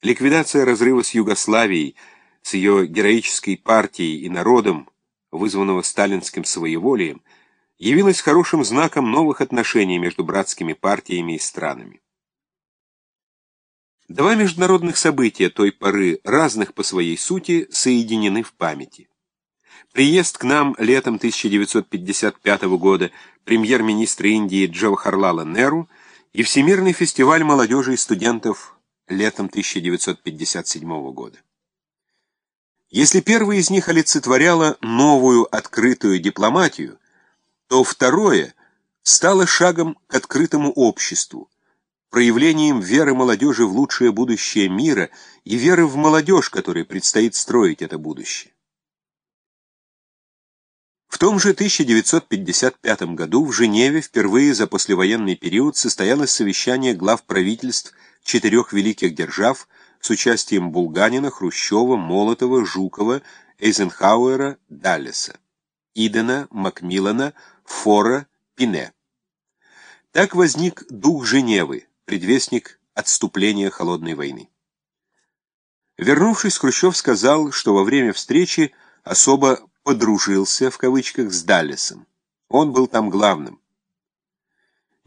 Ликвидация разрыва с Югославией, с ее героической партией и народом, вызванного сталинским своеволием, явилась хорошим знаком новых отношений между братскими партиями и странами. Два международных события той поры, разных по своей сути, соединены в памяти. Приезд к нам летом 1955 года премьер-министра Индии Джавахарлала Неру и Всемирный фестиваль молодежи и студентов летом 1957 года. Если первый из них олицетворяло новую открытую дипломатию, то второе стало шагом к открытому обществу, проявлением веры молодежи в лучшее будущее мира и веры в молодежь, которой предстоит строить это будущее. В том же 1955 году в Женеве впервые за послевоенный период состоялось совещание глав правительств четырех великих держав с участием Булганина, Хрущева, Молотова, Жукова, Эйзенхауэра, Даллеса, Идена, Макмиллана, Фора, Пине. Так возник дух Женевы, предвестник отступления холодной войны. Вернувшись, Хрущев сказал, что во время встречи особо «подружился» в кавычках с Даллесом. Он был там главным.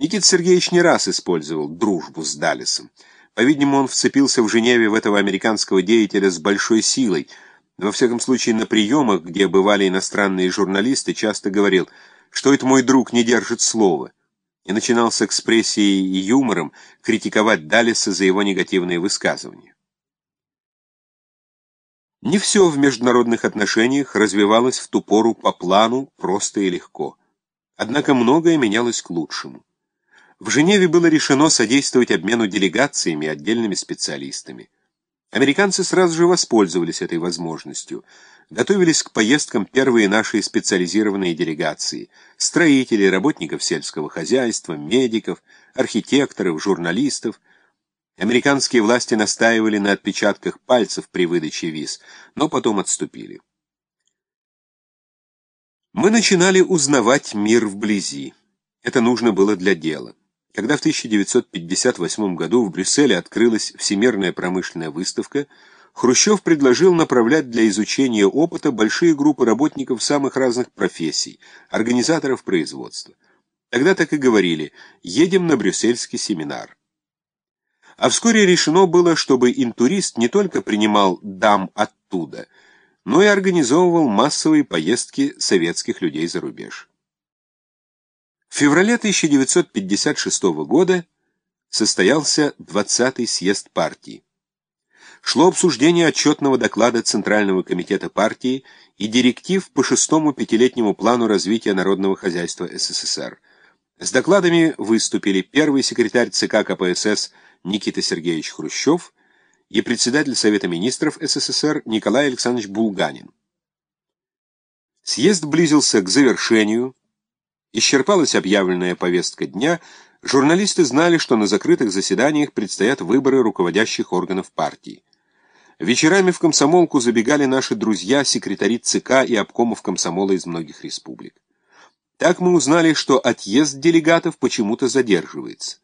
Никита Сергеевич не раз использовал дружбу с Даллесом. По-видимому, он вцепился в Женеве в этого американского деятеля с большой силой. Во всяком случае, на приемах, где бывали иностранные журналисты, часто говорил, что это мой друг не держит слова и начинал с экспрессией и юмором критиковать Даллеса за его негативные высказывания. Не все в международных отношениях развивалось в ту пору по плану просто и легко. Однако многое менялось к лучшему. В Женеве было решено содействовать обмену делегациями и отдельными специалистами. Американцы сразу же воспользовались этой возможностью. Готовились к поездкам первые наши специализированные делегации. Строители, работников сельского хозяйства, медиков, архитекторов, журналистов. Американские власти настаивали на отпечатках пальцев при выдаче виз, но потом отступили. Мы начинали узнавать мир вблизи. Это нужно было для дела. Когда в 1958 году в Брюсселе открылась Всемирная промышленная выставка, Хрущев предложил направлять для изучения опыта большие группы работников самых разных профессий, организаторов производства. Тогда так и говорили «едем на брюссельский семинар». А вскоре решено было, чтобы интурист не только принимал дам оттуда, но и организовывал массовые поездки советских людей за рубеж. В феврале 1956 года состоялся 20-й съезд партии. Шло обсуждение отчетного доклада Центрального комитета партии и директив по шестому пятилетнему плану развития народного хозяйства СССР. С докладами выступили первый секретарь ЦК КПСС Никита Сергеевич Хрущев и председатель Совета министров СССР Николай Александрович Булганин. Съезд близился к завершению, Исчерпалась объявленная повестка дня, журналисты знали, что на закрытых заседаниях предстоят выборы руководящих органов партии. Вечерами в комсомолку забегали наши друзья, секретари ЦК и обкомов комсомола из многих республик. Так мы узнали, что отъезд делегатов почему-то задерживается.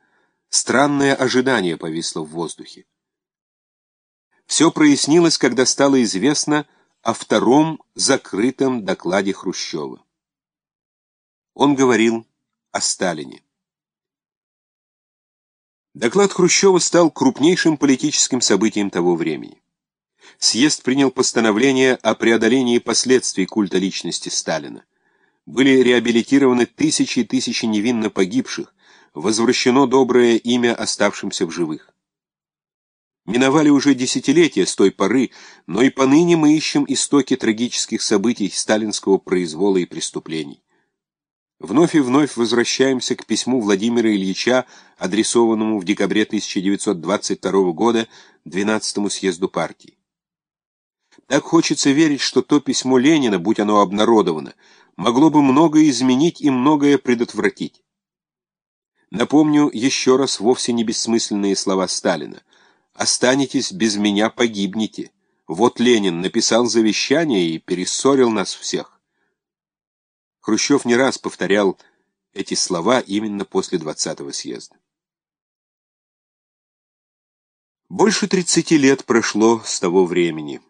Странное ожидание повисло в воздухе. Все прояснилось, когда стало известно о втором закрытом докладе Хрущева. Он говорил о Сталине. Доклад Хрущева стал крупнейшим политическим событием того времени. Съезд принял постановление о преодолении последствий культа личности Сталина. Были реабилитированы тысячи и тысячи невинно погибших, возвращено доброе имя оставшимся в живых. Миновали уже десятилетия с той поры, но и поныне мы ищем истоки трагических событий сталинского произвола и преступлений. Вновь и вновь возвращаемся к письму Владимира Ильича, адресованному в декабре 1922 года 12-му съезду партии. Так хочется верить, что то письмо Ленина, будь оно обнародовано, могло бы многое изменить и многое предотвратить. Напомню еще раз вовсе не бессмысленные слова Сталина. «Останетесь без меня, погибнете». Вот Ленин написал завещание и перессорил нас всех. Хрущев не раз повторял эти слова именно после 20-го съезда. Больше 30 лет прошло с того времени.